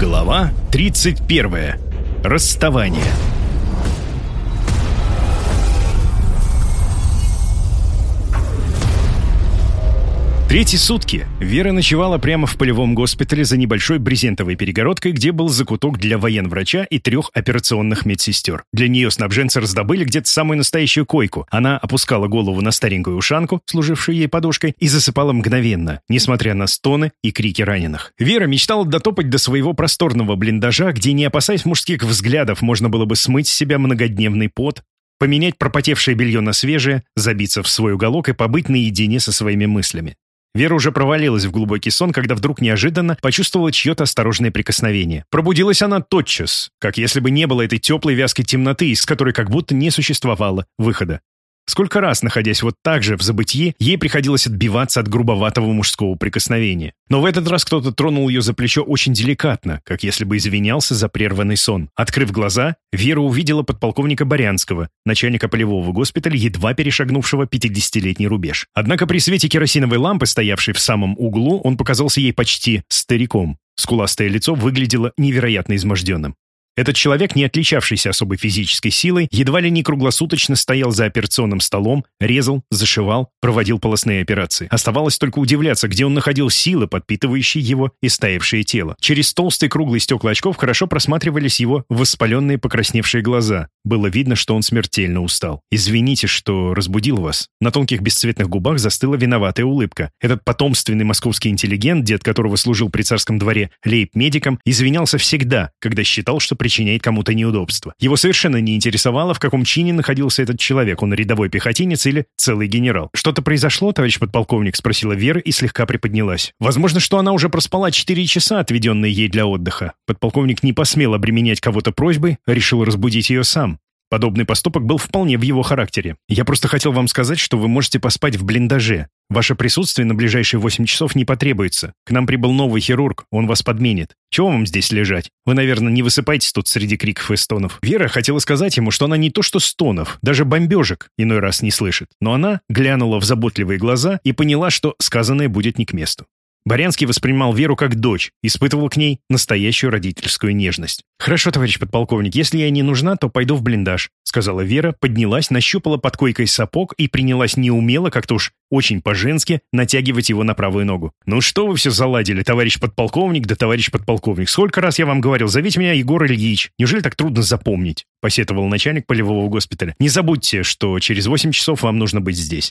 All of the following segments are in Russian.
Глава 31. Расставание. Третьи сутки Вера ночевала прямо в полевом госпитале за небольшой брезентовой перегородкой, где был закуток для военврача и трех операционных медсестер. Для нее снабженцы раздобыли где-то самую настоящую койку. Она опускала голову на старенькую ушанку, служившую ей подушкой, и засыпала мгновенно, несмотря на стоны и крики раненых. Вера мечтала дотопать до своего просторного блиндажа, где, не опасаясь мужских взглядов, можно было бы смыть с себя многодневный пот, поменять пропотевшее белье на свежее, забиться в свой уголок и побыть наедине со своими мыслями. Вера уже провалилась в глубокий сон, когда вдруг неожиданно почувствовала чье-то осторожное прикосновение. Пробудилась она тотчас, как если бы не было этой теплой вязкой темноты, из которой как будто не существовало выхода. Сколько раз, находясь вот так же в забытии, ей приходилось отбиваться от грубоватого мужского прикосновения. Но в этот раз кто-то тронул ее за плечо очень деликатно, как если бы извинялся за прерванный сон. Открыв глаза, Вера увидела подполковника Барянского, начальника полевого госпиталя, едва перешагнувшего 50-летний рубеж. Однако при свете керосиновой лампы, стоявшей в самом углу, он показался ей почти стариком. Скуластое лицо выглядело невероятно изможденным. Этот человек, не отличавшийся особой физической силой, едва ли не круглосуточно стоял за операционным столом, резал, зашивал, проводил полостные операции. Оставалось только удивляться, где он находил силы, подпитывающие его истаившее тело. Через толстые круглые стекла очков хорошо просматривались его воспаленные покрасневшие глаза. Было видно, что он смертельно устал. «Извините, что разбудил вас». На тонких бесцветных губах застыла виноватая улыбка. Этот потомственный московский интеллигент, дед которого служил при царском дворе лейб-медиком, извинялся всегда, когда считал, что причиняет кому-то неудобство. Его совершенно не интересовало, в каком чине находился этот человек, он рядовой пехотинец или целый генерал. «Что-то произошло, товарищ подполковник?» — спросила Вера и слегка приподнялась. Возможно, что она уже проспала 4 часа, отведенные ей для отдыха. Подполковник не посмел обременять кого-то просьбой, решил разбудить ее сам. Подобный поступок был вполне в его характере. Я просто хотел вам сказать, что вы можете поспать в блиндаже. Ваше присутствие на ближайшие 8 часов не потребуется. К нам прибыл новый хирург, он вас подменит. Чего вам здесь лежать? Вы, наверное, не высыпаетесь тут среди криков и стонов. Вера хотела сказать ему, что она не то что стонов, даже бомбежек иной раз не слышит. Но она глянула в заботливые глаза и поняла, что сказанное будет не к месту. Барянский воспринимал Веру как дочь, испытывал к ней настоящую родительскую нежность. «Хорошо, товарищ подполковник, если я не нужна, то пойду в блиндаж», сказала Вера, поднялась, нащупала под койкой сапог и принялась неумело, как-то уж очень по-женски, натягивать его на правую ногу. «Ну что вы все заладили, товарищ подполковник да товарищ подполковник? Сколько раз я вам говорил, зовите меня Егор Ильич. Неужели так трудно запомнить?» посетовал начальник полевого госпиталя. «Не забудьте, что через 8 часов вам нужно быть здесь».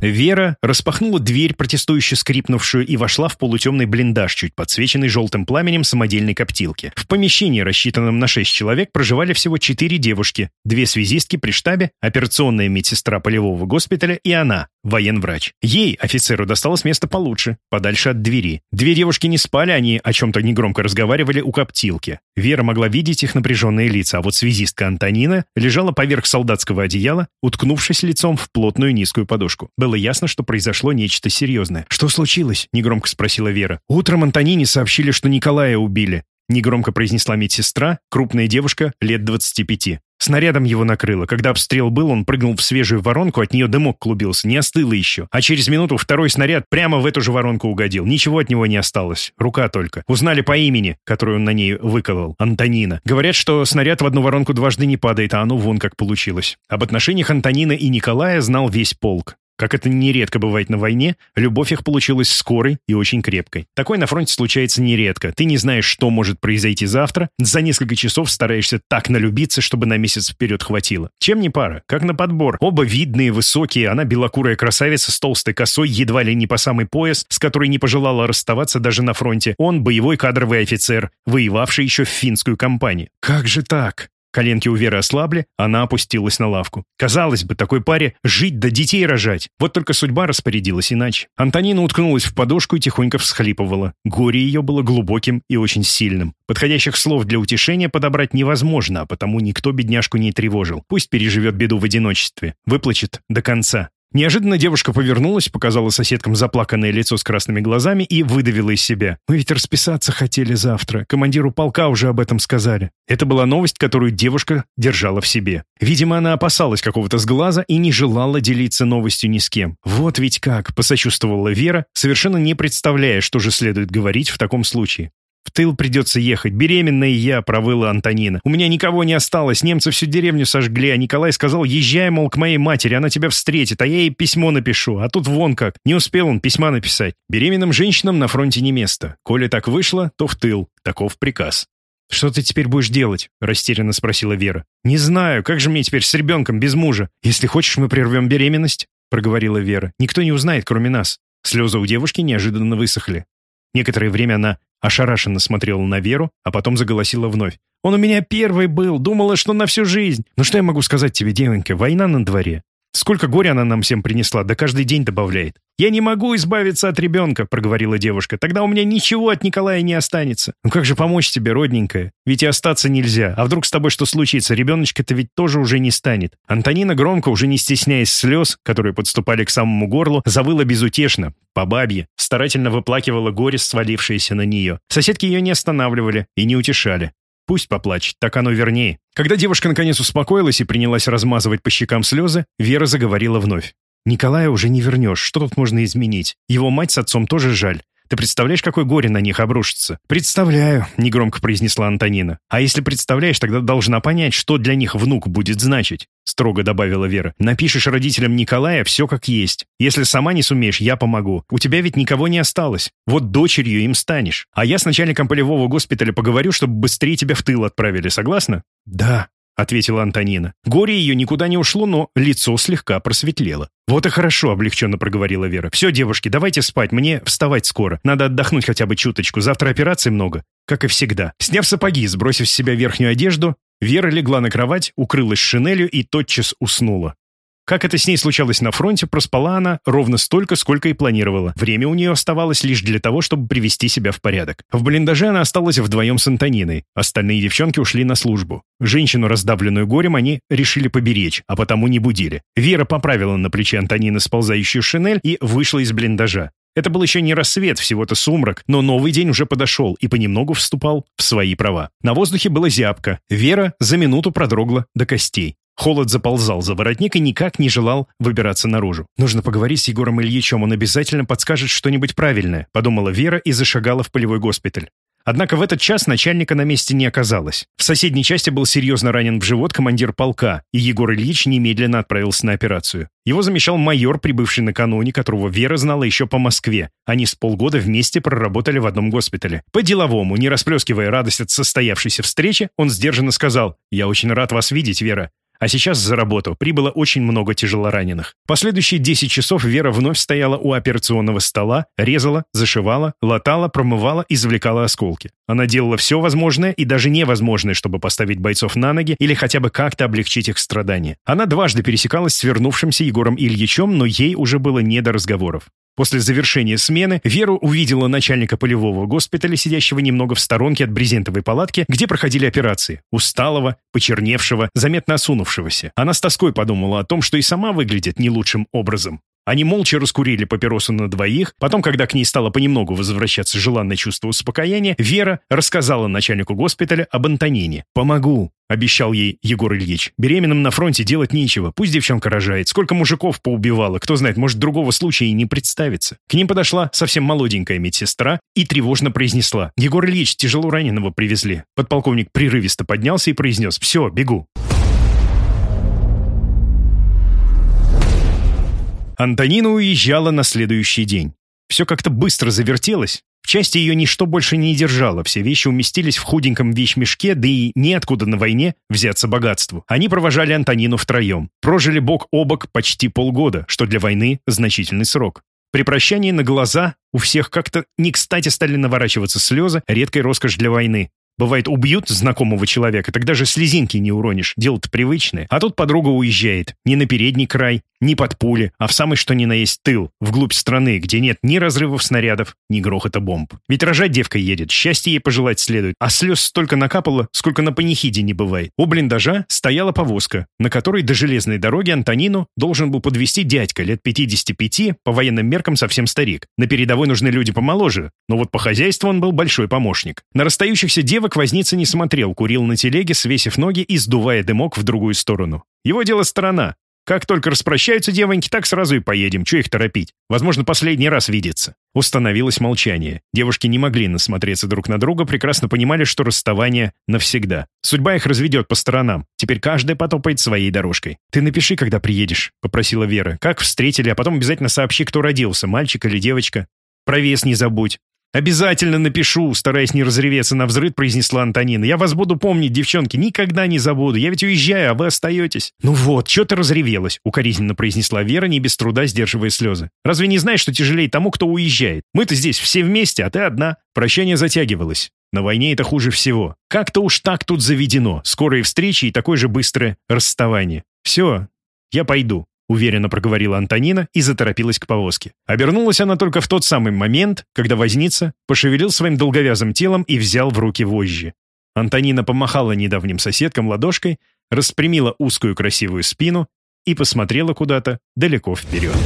Вера распахнула дверь, протестующе скрипнувшую, и вошла в полутемный блиндаж, чуть подсвеченный желтым пламенем самодельной коптилки. В помещении, рассчитанном на шесть человек, проживали всего четыре девушки, две связистки при штабе, операционная медсестра полевого госпиталя и она, военврач. Ей, офицеру, досталось место получше, подальше от двери. Две девушки не спали, они о чем-то негромко разговаривали у коптилки. Вера могла видеть их напряженные лица, а вот связистка Антонина лежала поверх солдатского одеяла, уткнувшись лицом в плотную низкую подушку. Было ясно, что произошло нечто серьезное. «Что случилось?» — негромко спросила Вера. «Утром Антонине сообщили, что Николая убили. Негромко произнесла медсестра, крупная девушка, лет 25. Снарядом его накрыло. Когда обстрел был, он прыгнул в свежую воронку, от нее дымок клубился, не остыло еще. А через минуту второй снаряд прямо в эту же воронку угодил. Ничего от него не осталось. Рука только. Узнали по имени, которую он на ней выколол. Антонина. Говорят, что снаряд в одну воронку дважды не падает, а оно вон как получилось. Об отношениях Антонина и Николая знал весь полк. Как это нередко бывает на войне, любовь их получилась скорой и очень крепкой. Такое на фронте случается нередко. Ты не знаешь, что может произойти завтра, за несколько часов стараешься так налюбиться, чтобы на месяц вперед хватило. Чем не пара? Как на подбор. Оба видные, высокие, она белокурая красавица с толстой косой, едва ли не по самый пояс, с которой не пожелала расставаться даже на фронте. Он боевой кадровый офицер, воевавший еще в финскую кампанию. Как же так? Коленки у Веры ослабли, она опустилась на лавку. Казалось бы, такой паре жить да детей рожать. Вот только судьба распорядилась иначе. Антонина уткнулась в подушку и тихонько всхлипывала. Горе ее было глубоким и очень сильным. Подходящих слов для утешения подобрать невозможно, а потому никто бедняжку не тревожил. Пусть переживет беду в одиночестве. Выплачет до конца. Неожиданно девушка повернулась, показала соседкам заплаканное лицо с красными глазами и выдавила из себя. «Мы ведь расписаться хотели завтра. Командиру полка уже об этом сказали». Это была новость, которую девушка держала в себе. Видимо, она опасалась какого-то сглаза и не желала делиться новостью ни с кем. «Вот ведь как!» — посочувствовала Вера, совершенно не представляя, что же следует говорить в таком случае. «В тыл придется ехать. Беременная я», — провыла Антонина. «У меня никого не осталось. Немцы всю деревню сожгли, а Николай сказал, езжай, мол, к моей матери, она тебя встретит, а я ей письмо напишу. А тут вон как. Не успел он письма написать. Беременным женщинам на фронте не место. Коли так вышло, то в тыл. Таков приказ». «Что ты теперь будешь делать?» — растерянно спросила Вера. «Не знаю. Как же мне теперь с ребенком без мужа? Если хочешь, мы прервем беременность?» — проговорила Вера. «Никто не узнает, кроме нас». Слезы у девушки неожиданно высохли. Некоторое время она ошарашенно смотрела на Веру, а потом заголосила вновь. «Он у меня первый был, думала, что на всю жизнь. Ну что я могу сказать тебе, девонька, война на дворе. Сколько горя она нам всем принесла, да каждый день добавляет. «Я не могу избавиться от ребенка», — проговорила девушка. «Тогда у меня ничего от Николая не останется». «Ну как же помочь тебе, родненькая? Ведь и остаться нельзя. А вдруг с тобой что случится? Ребеночка-то ведь тоже уже не станет». Антонина громко, уже не стесняясь слез, которые подступали к самому горлу, завыла безутешно, по бабье, старательно выплакивала горе, свалившееся на нее. Соседки ее не останавливали и не утешали. Пусть поплачет, так оно вернее. Когда девушка наконец успокоилась и принялась размазывать по щекам слезы, Вера заговорила вновь. Николая уже не вернешь, что тут можно изменить? Его мать с отцом тоже жаль. Ты представляешь, какое горе на них обрушится?» «Представляю», — негромко произнесла Антонина. «А если представляешь, тогда должна понять, что для них внук будет значить», — строго добавила Вера. «Напишешь родителям Николая все как есть. Если сама не сумеешь, я помогу. У тебя ведь никого не осталось. Вот дочерью им станешь. А я с начальником полевого госпиталя поговорю, чтобы быстрее тебя в тыл отправили. Согласна?» «Да», ответила Антонина. Горе ее никуда не ушло, но лицо слегка просветлело. «Вот и хорошо», — облегченно проговорила Вера. «Все, девушки, давайте спать, мне вставать скоро. Надо отдохнуть хотя бы чуточку, завтра операций много, как и всегда». Сняв сапоги, сбросив с себя верхнюю одежду, Вера легла на кровать, укрылась шинелью и тотчас уснула. Как это с ней случалось на фронте, проспала она ровно столько, сколько и планировала. Время у нее оставалось лишь для того, чтобы привести себя в порядок. В блиндаже она осталась вдвоем с Антониной. Остальные девчонки ушли на службу. Женщину, раздавленную горем, они решили поберечь, а потому не будили. Вера поправила на плече Антонины сползающую шинель и вышла из блиндажа. Это был еще не рассвет, всего-то сумрак, но новый день уже подошел и понемногу вступал в свои права. На воздухе была зябко. Вера за минуту продрогла до костей. Холод заползал за воротник и никак не желал выбираться наружу. «Нужно поговорить с Егором Ильичем, он обязательно подскажет что-нибудь правильное», подумала Вера и зашагала в полевой госпиталь. Однако в этот час начальника на месте не оказалось. В соседней части был серьезно ранен в живот командир полка, и Егор Ильич немедленно отправился на операцию. Его замещал майор, прибывший накануне, которого Вера знала еще по Москве. Они с полгода вместе проработали в одном госпитале. По-деловому, не расплескивая радость от состоявшейся встречи, он сдержанно сказал «Я очень рад вас видеть, Вера. А сейчас за работу прибыло очень много тяжелораненых. Последующие 10 часов Вера вновь стояла у операционного стола, резала, зашивала, латала, промывала, извлекала осколки. Она делала все возможное и даже невозможное, чтобы поставить бойцов на ноги или хотя бы как-то облегчить их страдания. Она дважды пересекалась с вернувшимся Егором Ильичем, но ей уже было не до разговоров. После завершения смены Вера увидела начальника полевого госпиталя, сидящего немного в сторонке от брезентовой палатки, где проходили операции. Усталого, почерневшего, заметно осунувшегося. Она с тоской подумала о том, что и сама выглядит не лучшим образом. Они молча раскурили папиросу на двоих. Потом, когда к ней стало понемногу возвращаться желанное чувство успокоения, Вера рассказала начальнику госпиталя об Антонине. «Помогу», — обещал ей Егор Ильич. «Беременным на фронте делать нечего. Пусть девчонка рожает. Сколько мужиков поубивала. Кто знает, может, другого случая и не представится». К ним подошла совсем молоденькая медсестра и тревожно произнесла. «Егор Ильич, тяжело раненого привезли». Подполковник прерывисто поднялся и произнес. «Все, бегу». Антонина уезжала на следующий день. Все как-то быстро завертелось. В части ее ничто больше не держало, все вещи уместились в худеньком вещмешке, да и неоткуда на войне взяться богатству. Они провожали Антонину втроем. Прожили бок о бок почти полгода, что для войны значительный срок. При прощании на глаза у всех как-то не кстати стали наворачиваться слезы, редкой роскошь для войны. Бывает, убьют знакомого человека, тогда же слезинки не уронишь, дело-то привычное. А тут подруга уезжает. Не на передний край, не под пули, а в самый что ни на есть тыл, вглубь страны, где нет ни разрывов снарядов, ни грохота бомб. Ведь рожать девка едет, счастье ей пожелать следует, а слез столько накапало, сколько на панихиде не бывает. У блиндажа стояла повозка, на которой до железной дороги Антонину должен был подвести дядька лет 55, по военным меркам совсем старик. На передовой нужны люди помоложе, но вот по хозяйству он был большой помощник. На расстающихся девок возница не смотрел, курил на телеге, свесив ноги и сдувая дымок в другую сторону. Его дело сторона. Как только распрощаются девоньки, так сразу и поедем. Че их торопить? Возможно, последний раз видеться. Установилось молчание. Девушки не могли насмотреться друг на друга, прекрасно понимали, что расставание навсегда. Судьба их разведет по сторонам. Теперь каждая потопает своей дорожкой. «Ты напиши, когда приедешь», — попросила Вера. «Как встретили, а потом обязательно сообщи, кто родился, мальчик или девочка. Про вес не забудь. «Обязательно напишу», стараясь не разреветься на взрыв, произнесла Антонина. «Я вас буду помнить, девчонки, никогда не забуду. Я ведь уезжаю, а вы остаетесь». «Ну вот, что ты разревелась», укоризненно произнесла Вера, не без труда сдерживая слезы. «Разве не знаешь, что тяжелее тому, кто уезжает? Мы-то здесь все вместе, а ты одна». Прощание затягивалось. На войне это хуже всего. Как-то уж так тут заведено. Скорые встречи и такое же быстрое расставание. Все, я пойду. — уверенно проговорила Антонина и заторопилась к повозке. Обернулась она только в тот самый момент, когда возница пошевелил своим долговязым телом и взял в руки вожжи. Антонина помахала недавним соседкам ладошкой, распрямила узкую красивую спину и посмотрела куда-то далеко вперед.